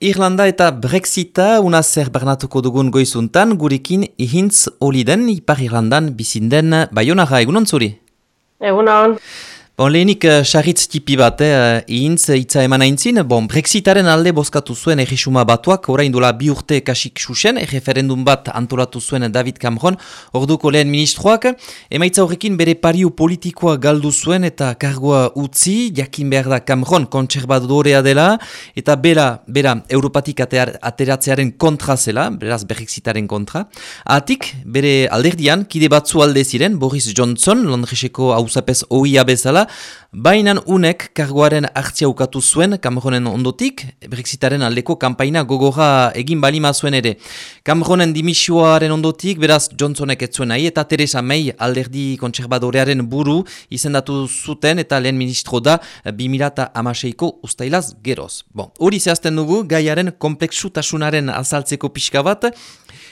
Irlanda eta Brexita una zer bernatuko dugun goizuntan gurekin ihintz oliden Ipar Irlandan bizinden Bayonara, egunon zuri? Egunon. Bon, lehenik, xarritz uh, tipi bat, eh, ihintz, itza eman aintzin, bon, Brexitaren alde bozkatu zuen erresuma batuak, orain dola bi urte kasik susen, referendum bat antolatu zuen David Cameron, orduko lehen ministroak, emaitza horrekin bere pariu politikoa galdu zuen eta kargoa utzi, jakin behar da Cameron kontserbadorea dela, eta bera, bera, Europatik ateratzearen kontra zela, beraz Brexitaren kontra. Atik, bere alderdian, kide batzu alde ziren, Boris Johnson, Londreseko hausapez oia bezala, Bainan unek kargoaren hartzia ukatu zuen Cameronen ondotik, Brexitaren aldeko kanpaina gogorra egin balima zuen ere. Cameronen dimisioaren ondotik, beraz Johnsonek ez zuen nahi, eta Teresa May alderdi kontserbadorearen buru izendatu zuten eta lehen ministro da 2006ko ustailaz geroz. Bon, hori zehazten dugu, gaiaren komplexutasunaren azaltzeko pixka bat,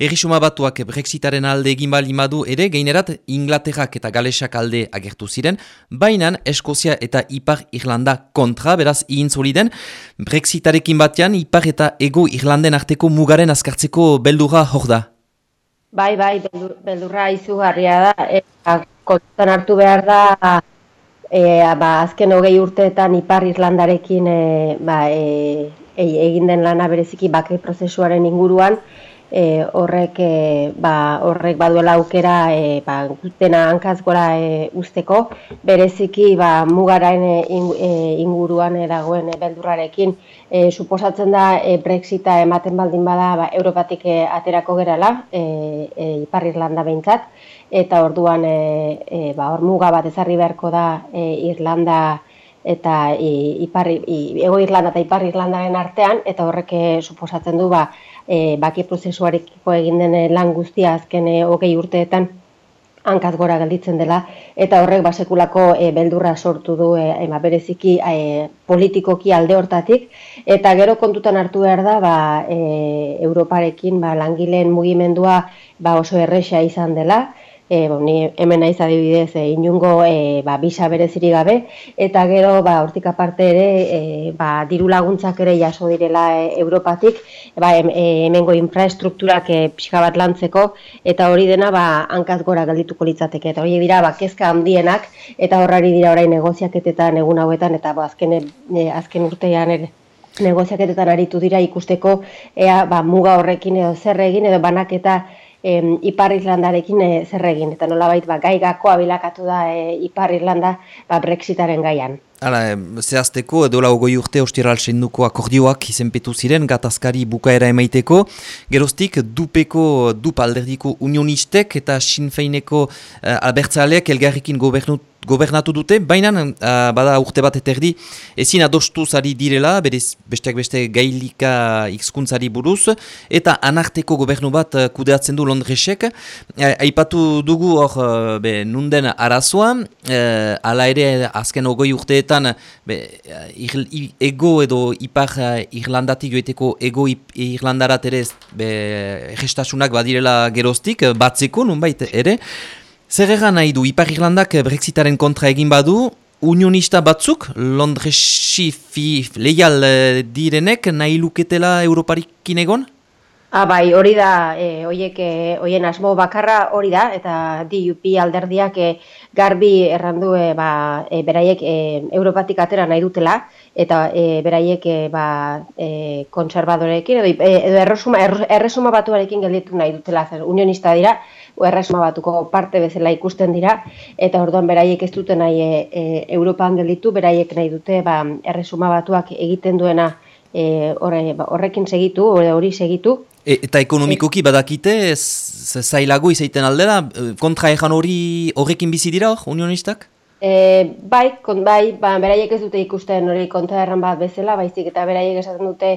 Errisuma batuak Brexitaren alde egin bali madu ere, gainerat Inglaterrak eta Galesak alde agertu ziren, bainan Eskozia eta Ipar Irlanda kontra, beraz, ihintzoliden, Brexitarekin batean Ipar eta Ego Irlanden arteko mugaren azkartzeko beldurra hor da? Bai, bai, beldurra izugarria da, eta kontan hartu behar da, e, ba, azken hogei urteetan Ipar Irlandarekin e, ba, e, e, egin den lana bereziki bakei prozesuaren inguruan, e, horrek e, ba, horrek baduela aukera e, ba, dena hankaz gora e, usteko bereziki ba, mugaren e, e inguruan dagoen e, beldurrarekin e, suposatzen da e, Brexita ematen baldin bada ba, Europatik e, aterako gerala e, e, Ipar Irlanda behintzat. Eta orduan e, e, ba, hor muga bat ezarri beharko da e, Irlanda eta e, Ipar, Ego Irlanda eta Ipar Irlandaren artean eta horrek e, suposatzen du ba, e, baki prozesuarekiko egin den e, lan guztia azken e, hogei urteetan hankaz gora gelditzen dela, eta horrek basekulako e, beldurra sortu du e, ema, bereziki e, politikoki alde hortatik, eta gero kontutan hartu behar da ba, e, Europarekin ba, langileen mugimendua ba, oso erresa izan dela, e, bo, ni hemen naiz adibidez e, inungo e, ba, bisa bereziri gabe, eta gero ba, hortik aparte ere e, ba, diru laguntzak ere jaso direla e, Europatik, ba, e, hemengo infrastrukturak e, pixka bat lantzeko, eta hori dena ba, hankaz gora galdituko litzateke, eta hori dira ba, kezka handienak, eta horrari dira orain negoziaketetan egun hauetan, eta ba, azken, e, azken urtean ere, negoziaketetan aritu dira ikusteko ea ba, muga horrekin edo zer egin edo banaketa e, Ipar Irlandarekin e, zer egin, eta nolabait ba, gai gakoa bilakatu da e, Ipar Irlanda ba, Brexitaren gaian. Hala, zehazteko, edo lau goi urte ostiral senduko akordioak izenpetu ziren, gatazkari bukaera emaiteko, geroztik dupeko, dup alderdiko unionistek eta sinfeineko uh, albertzaleak elgarrikin gobernut gobernatu dute, baina uh, bada urte bat eterdi ezin adostu zari direla, berez besteak beste gailika ikskuntzari buruz, eta anarteko gobernu bat uh, kudeatzen du Londresek. Uh, aipatu dugu hor uh, nunden arazoa, uh, ala ere azken ogoi urteetan be, ego edo ipar uh, Irlandatik joeteko ego Irlandarat ere gestasunak badirela geroztik, batzeko nunbait ere, Zer egan nahi du, Ipar Irlandak Brexitaren kontra egin badu, unionista batzuk, Londresi fi leial eh, direnek nahi luketela Europarikin egon? Ah, bai, hori da, e, oiek, e, oien asmo bakarra hori da, eta DUP alderdiak e, garbi errandu e, ba, e, beraiek e, Europatik atera nahi dutela, eta e, beraiek e, ba, e, konservadorekin, edo, edo erresuma, erresuma batuarekin gelditu nahi dutela, zer, unionista dira, erresuma batuko parte bezala ikusten dira, eta orduan beraiek ez dute nahi e, e, Europan gelditu, beraiek nahi dute ba, erresuma batuak egiten duena e, ba, horrekin segitu, hori segitu. E, eta ekonomikoki badakite, zailago izaiten aldera, kontra ejan hori horrekin bizi dira hor, unionistak? E, bai, kon, bai, ba, beraiek ez dute ikusten hori kontra erran bat bezala, baizik eta beraiek esaten dute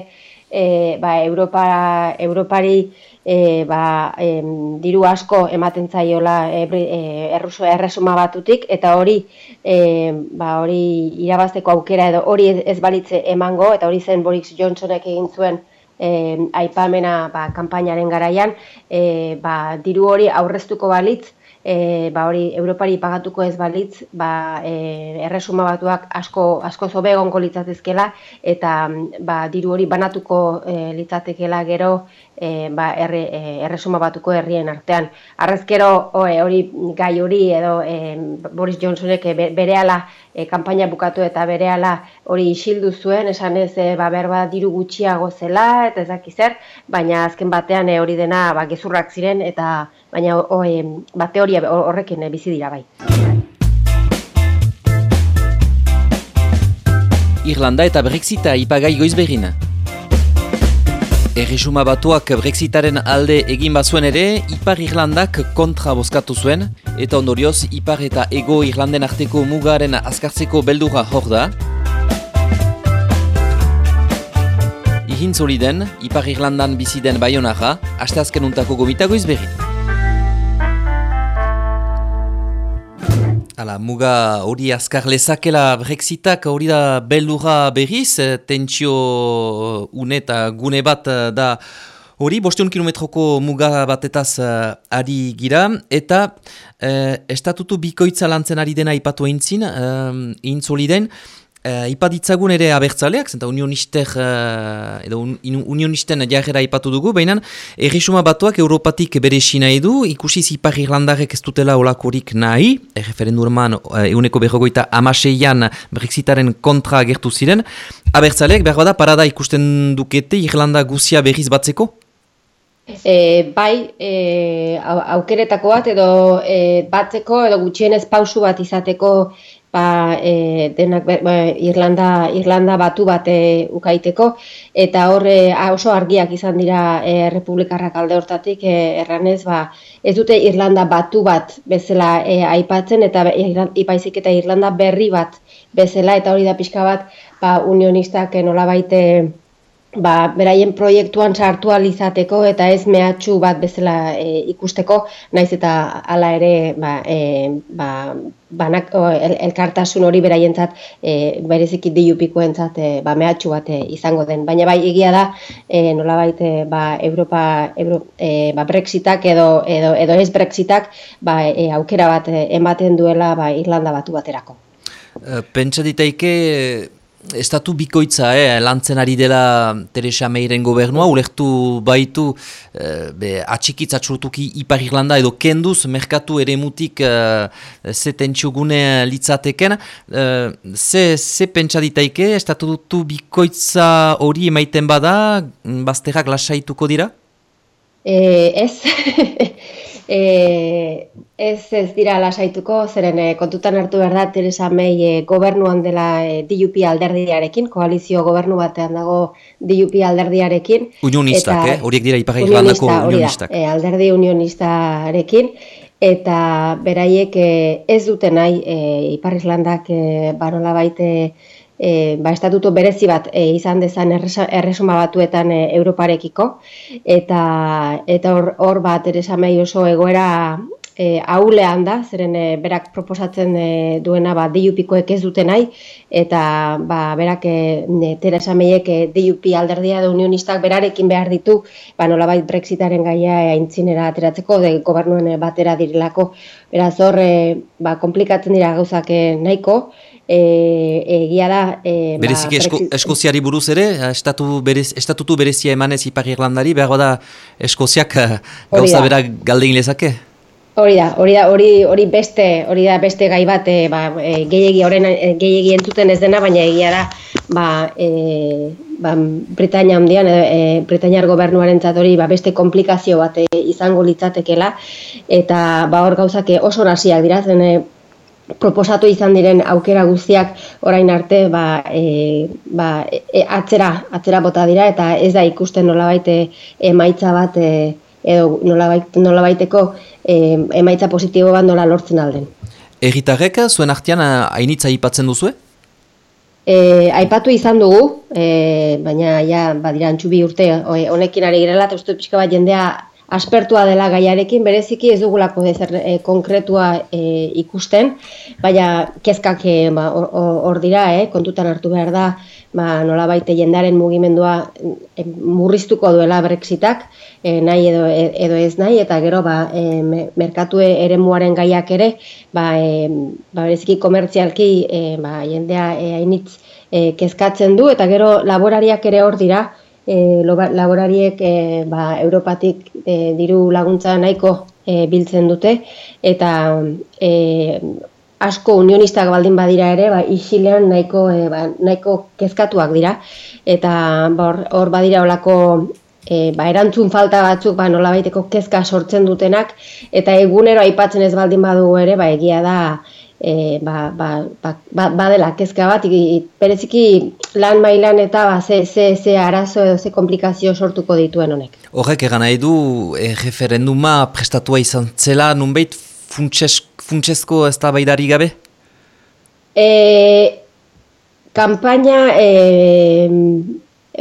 e, ba, Europa, Europari e, ba, e, diru asko ematen zaiola e, e, erruso erresuma batutik eta hori e, ba, hori irabazteko aukera edo hori ez balitze emango eta hori zen Boris Johnsonek egin zuen e, aipamena ba, kanpainaren garaian e, ba, diru hori aurreztuko balitz e, ba hori Europari pagatuko ez balitz, ba e, erresuma batuak asko asko zobe egongo litzatezkela eta ba diru hori banatuko e, litzatekeela gero e, ba, erre, e, erresuma batuko herrien artean. Arrezkero hori gai hori edo e, Boris Johnsonek berehala e, kanpaina bukatu eta berehala hori isildu zuen, esan ez e, ba, berba diru gutxiago zela eta ezak zer, baina azken batean e, hori dena ba, gezurrak ziren eta baina o, ba, teoria horrekin e, bizi dira bai. Irlanda eta Brexita ipagai goiz behin. Erresuma batuak Brexitaren alde egin bazuen ere, Ipar Irlandak kontra bozkatu zuen, eta ondorioz Ipar eta Ego Irlanden arteko mugaren azkartzeko beldura hor da. Ihin zoliden, Ipar Irlandan biziden baionara, haste azken untako gomitago izberin. Hala, muga hori azkar lezakela Brexitak hori da beldura berriz, eh, tentsio eh, une eta gune bat eh, da hori, bosteun kilometroko muga batetaz ari gira, eta estatutu bikoitza lantzen ari dena ipatu eintzin, uh, intzoliden, Uh, ipaditzagun ere abertzaleak, zenta unionister, uh, edo un, unionisten jarrera ipatu dugu, baina erresuma batuak Europatik bere nahi du, ikusi zipar Irlandarek ez dutela olakorik nahi, erreferendurman uh, euneko berrogoita amaseian Brexitaren kontra gertu ziren, abertzaleak behar bada parada ikusten dukete Irlanda guzia berriz batzeko? E, bai, e, aukeretako bat edo e, batzeko edo gutxienez pausu bat izateko ba, e, denak ba, Irlanda, Irlanda batu bate ukaiteko. Eta horre oso argiak izan dira e, Republikarrak alde hortatik e, erranez ba, ez dute Irlanda batu bat bezala e, aipatzen eta ipaizik eta Irlanda berri bat bezala. Eta hori da pixka bat ba, unionistak nolabait ba, beraien proiektuan sartu alizateko eta ez mehatxu bat bezala e, ikusteko, naiz eta hala ere ba, e, ba, banak, el, elkartasun hori beraientzat e, bereziki diupikoentzat e, ba, mehatxu bat e, izango den. Baina bai egia da e, nolabait e, ba, Europa, Euro, e, ba, Brexitak edo, edo, edo ez Brexitak ba, e, aukera bat e, ematen duela ba, Irlanda batu baterako. Pentsa ditaike estatu bikoitza, eh, lantzen ari dela Teresa Meiren gobernua, ulektu baitu eh, atxikitz atxurtuki Ipar Irlanda edo kenduz, merkatu ere mutik eh, ze tentsiogune litzateken. Eh, ze, ze pentsa ditaike, estatu bikoitza hori emaiten bada, bazterrak lasaituko dira? Eh, ez, e, ez ez dira lasaituko, zeren e, kontutan hartu behar da Teresa May e, gobernuan dela e, DUP alderdiarekin, koalizio gobernu batean dago DUP alderdiarekin. Unionistak, eh? horiek dira Ipar Irlandako unionistak. E, alderdi unionistarekin, eta beraiek e, ez dute nahi e, Ipar Irlandak e, barola baite e, ba, estatuto berezi bat e, izan dezan erresuma batuetan e, Europarekiko, eta eta hor, hor bat Teresa May oso egoera e, aulean da, zeren e, berak proposatzen e, duena ba, DUPikoek ez dute nahi, eta ba, berak e, Teresa Mayek e, DUP alderdia edo unionistak berarekin behar ditu, ba, nolabait Brexitaren gaia aintzinera ateratzeko, de gobernuen batera direlako, beraz hor, e, ba, komplikatzen dira gauzak e, nahiko, e, egia da... E, Bereziki ba, eskoziari buruz ere, estatu berez, estatutu berezia emanez Ipar Irlandari, behar da eskoziak eh, gauza bera galdein lezake? Hori da, hori da, hori, hori beste, hori da beste gai bat, e, ba, e, gehiegi, horren gehiegi entzuten ez dena, baina egia da, ba, e, ba, Britania handian, e, Britainiar gobernuaren hori ba, beste komplikazio bat izango litzatekela, eta ba, hor gauzak oso nasiak dira, zen proposatu izan diren aukera guztiak orain arte ba, e, ba, e, atzera, atzera bota dira eta ez da ikusten nolabait e, emaitza bat e, edo nolabait, nolabaiteko e, emaitza positibo bat nola lortzen alden. Erritarrek zuen artean hainitza aipatzen duzu? E, aipatu izan dugu, e, baina ja badira antxubi urte honekin ari girela eta uste pixka bat jendea aspertua dela gaiarekin, bereziki ez dugulako ezer e, konkretua e, ikusten, baina kezkak e, ba, hor dira, e, kontutan hartu behar da, ba, nola baite jendaren mugimendua e, murriztuko duela Brexitak, e, nahi edo, edo ez nahi, eta gero ba, e, merkatu ere muaren gaiak ere, ba, e, ba, bereziki komertzialki e, ba, jendea hainitz e, kezkatzen du, eta gero laborariak ere hor dira, e, laborariek e, ba, Europatik e, diru laguntza nahiko e, biltzen dute. Eta e, asko unionistak baldin badira ere ba, isilean nahiko, e, ba, nahiko kezkatuak dira. Eta ba, hor badira olako e, ba, erantzun falta batzuk ba, nola baiteko kezka sortzen dutenak. Eta egunero aipatzen ez baldin badugu ere ba, egia da e, ba, ba, ba, ba, badela kezka bat, bereziki lan mailan eta ba, ze, ze, ze arazo edo ze komplikazio sortuko dituen honek. Horrek egan nahi du, e, referenduma prestatua izan zela, nunbait funtsezko ez da baidari gabe? E, kampaina, e,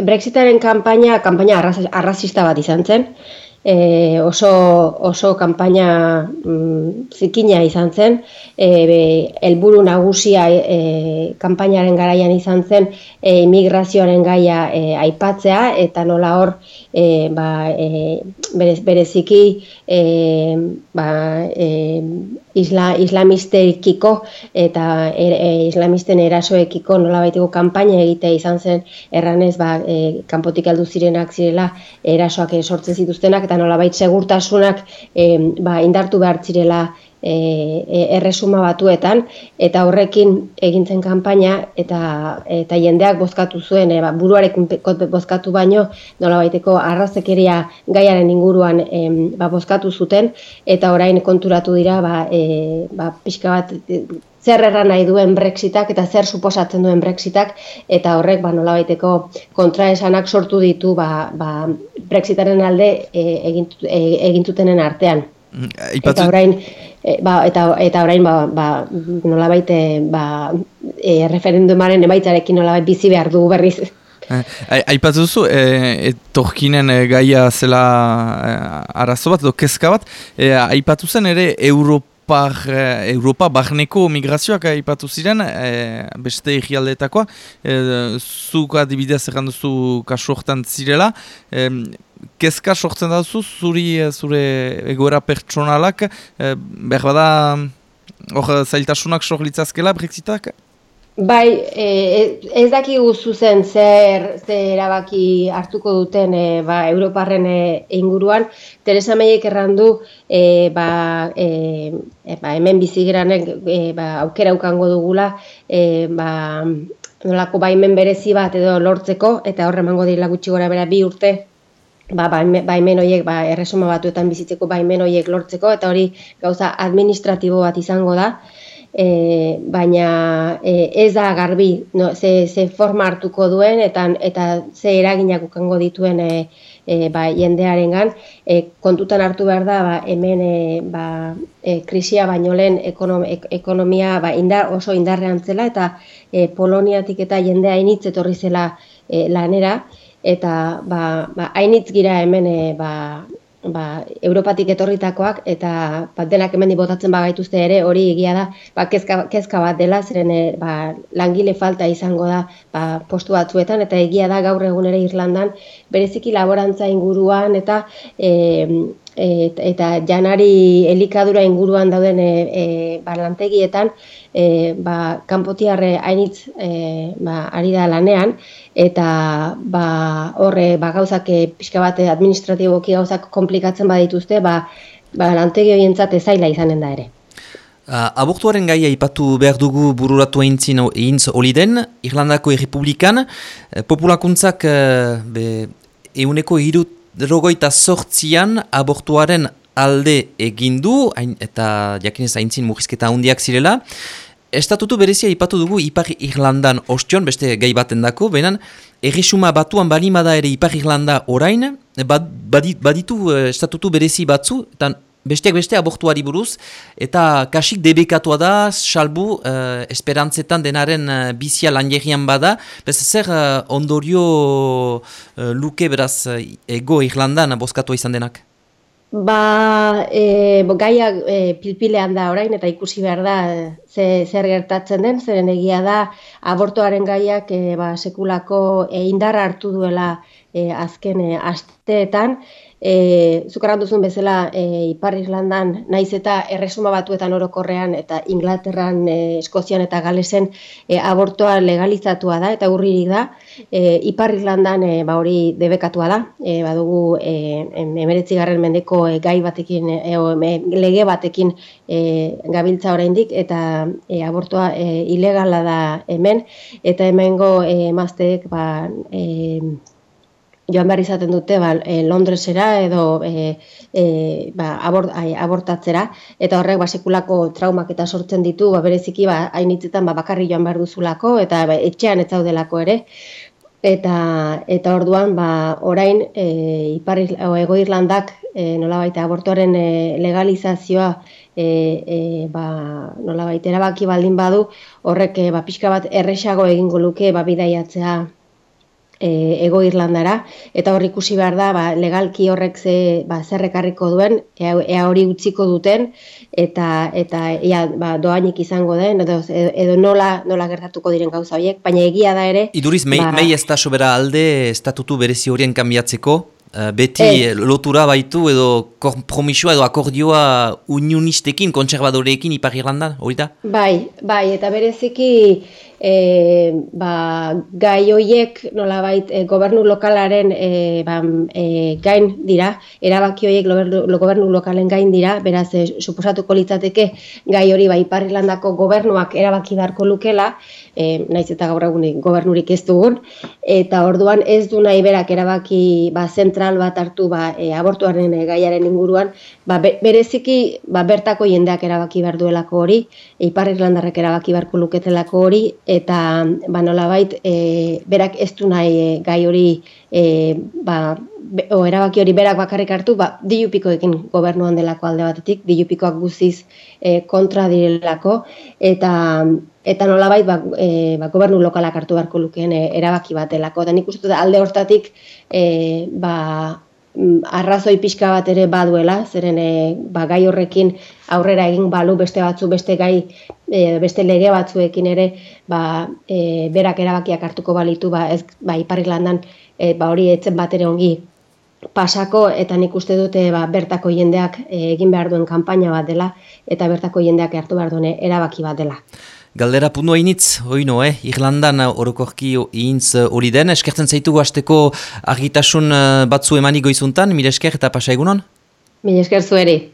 Brexitaren kampaina, kampaina arrazista bat izan zen, e, oso, oso kanpaina mm, zikina izan zen, e, elburu nagusia e, kanpainaren garaian izan zen e, imigrazioaren gaia e, aipatzea, eta nola hor e, ba, e, berez, bereziki e, ba, e, isla, islamisteikiko eta e, e, islamisten erasoekiko nola baitiko kanpaina egitea izan zen. Erranez ba, e, kanpotik aldu zirenak zirela erasoak sortzen zituztenak eta nola bait segurtasunak e, ba, indartu behar zirela e, e, erresuma batuetan eta horrekin egintzen kanpaina eta eta jendeak bozkatu zuen e, ba, buruarekin bozkatu baino nola baiteko arrazekeria gaiaren inguruan e, ba, bozkatu zuten eta orain konturatu dira ba, e, ba, pixka bat e, zer erran nahi duen Brexitak eta zer suposatzen duen Brexitak eta horrek ba nolabaiteko kontraesanak sortu ditu ba, ba Brexitaren alde e, egin, artean. Mm, eta orain E, ba, eta, eta orain ba, ba, nolabait e, ba, e, referendumaren emaitzarekin nolabait bizi behar du berriz. Eh, Aipatu duzu, e, torkinen e, gaia zela e, arazo bat, edo kezka bat, e, aipatu zen ere Europa, Europa barneko migrazioak aipatu ziren, e, beste egialdetakoa, e, zuk adibidez erranduzu kasu hortan zirela, e, kezka sortzen da zu, zuri, eh, zure egoera pertsonalak, e, behar bada, hor zailtasunak sor litzazkela Brexitak? Bai, e, ez daki zuzen zer, zer erabaki hartuko duten e, ba, Europarren inguruan. Teresa Meiek errandu e, ba, e, ba, hemen bizigeranek e, ba, aukera ukango dugula e, ba, nolako baimen berezi bat edo lortzeko eta horre emango dira gutxi gora bera bi urte ba, baimen horiek ba, erresuma batuetan bizitzeko baimen horiek lortzeko, eta hori gauza administratibo bat izango da, e, baina e, ez da garbi no, ze, ze forma hartuko duen eta, eta ze eraginak ukango dituen e, e, ba, jendearen gan. E, kontutan hartu behar da, ba, hemen e, ba, e, krisia baino lehen ekonomia ba, indar, oso indarrean zela, eta e, Poloniatik eta jendea initz etorri zela e, lanera, eta ba, ba, hainitz gira hemen e, ba, ba, Europatik etorritakoak eta ba, denak hemen botatzen bagaituzte ere hori egia da ba, kezka, kezka bat dela zeren e, ba, langile falta izango da ba, postu batzuetan eta egia da gaur egun ere Irlandan bereziki laborantza inguruan eta e, eta janari elikadura inguruan dauden e, e, ba, lantegietan e, ba, kanpotiarre hainitz e, ba, ari da lanean, eta ba, horre ba, gauzak e, pixka bat administratiboki gauzak komplikatzen badituzte, ba, ba, lantegi horientzat ezaila izanen da ere. Uh, abortuaren gaia ipatu behar dugu bururatu eintzin egintz holi den, Irlandako Errepublikan, eh, populakuntzak uh, be, euneko hirut rogoita sortzian abortuaren alde egindu, eta jakinez aintzin mugizketa handiak zirela, Estatutu berezia ipatu dugu Ipar Irlandan ostion, beste gai baten dako, benan, erresuma batuan balimada ere Ipar Irlanda orain, bad, baditu uh, estatutu berezi batzu, eta besteak beste abortuari buruz, eta kasik debekatua da, salbu, uh, esperantzetan denaren uh, bizia langerian bada, bez zer ondorio uh, luke beraz ego Irlandan bozkatu izan denak? Ba, e, bo, gaia e, pilpilean da orain eta ikusi behar da ze, zer gertatzen den, zeren egia da abortoaren gaiak e, ba, sekulako e, indarra hartu duela e, azken e, asteetan, e, zukaran duzun bezala e, Ipar Irlandan naiz eta erresuma batuetan orokorrean eta Inglaterran, e, Eskozian eta Galesen e, abortoa legalizatua da eta urririk da. E, Ipar Irlandan e, ba hori debekatua da. E, badugu e, garren mendeko e, gai batekin, e, lege batekin e, gabiltza oraindik eta e, abortoa e, ilegala da hemen eta hemengo e, emazteek ba, e, joan behar izaten dute ba, e, Londresera edo e, e, ba, abort, abortatzera. Eta horrek basekulako traumak eta sortzen ditu ba, bereziki ba, hainitzetan ba, bakarri joan behar duzulako eta ba, etxean ez zaudelako ere. Eta eta orduan ba, orain e, Ipar Ego Irlandak e, nolabait abortuaren e, legalizazioa e, e, ba, nolabait erabaki baldin badu horrek e, ba, pixka bat erresago egingo luke ba, bidaiatzea e, ego Irlandara, eta hor ikusi behar da, ba, legalki horrek ze, ba, zerrekarriko duen, ea, ea hori utziko duten, eta eta ea, ba, doainik izango den, edo, edo nola, nola gertatuko diren gauza horiek, baina egia da ere... Iduriz, mei, ba, mei ez da sobera alde estatutu berezi horien kanbiatzeko, Uh, beti eh. lotura baitu edo kompromisoa edo akordioa unionistekin, kontserbadoreekin Ipar Irlandan, hori da? Bai, bai, eta bereziki e, ba, gai hoiek nolabait e, gobernu lokalaren e, ba, e, gain dira, erabaki hoiek gobernu, gobernu lokalen gain dira, beraz e, suposatuko litzateke gai hori ba, Iparrilandako gobernuak erabaki beharko lukela, e, naiz eta gaur egunik gobernurik ez dugun, eta orduan ez du nahi berak erabaki ba, zentral bat hartu ba, e, abortuaren e, gaiaren inguruan, ba, bereziki ba, bertako jendeak erabaki behar duelako hori, e, Iparrilandarrek erabaki beharko luketelako hori, eta ba nolabait e, berak ez du nahi e, gai hori e, ba, o, erabaki hori berak bakarrik hartu ba dilupikoekin gobernuan delako alde batetik dilupikoak guziz e, kontra direlako. Eta eta nolabait ba, e, ba, gobernu lokalak hartu beharko lukeen e, erabaki bat delako. Da nik uste alde hortatik e, ba arrazoi pixka bat ere baduela, zeren e, ba, gai horrekin aurrera egin balu beste batzu, beste gai, e, beste lege batzuekin ere, ba, e, berak erabakiak hartuko balitu, ba, ez, ba, iparri landan, e, ba, hori etzen bat ere ongi pasako, eta nik uste dute ba, bertako jendeak egin behar duen kanpaina bat dela, eta bertako jendeak hartu behar duen erabaki bat dela. Galdera punua initz, oino, eh? Irlandan orokorki ihintz hori den, eskertzen zaitu hasteko argitasun eh, batzu emaniko izuntan, mire esker eta pasa egunon? Mire esker zueri.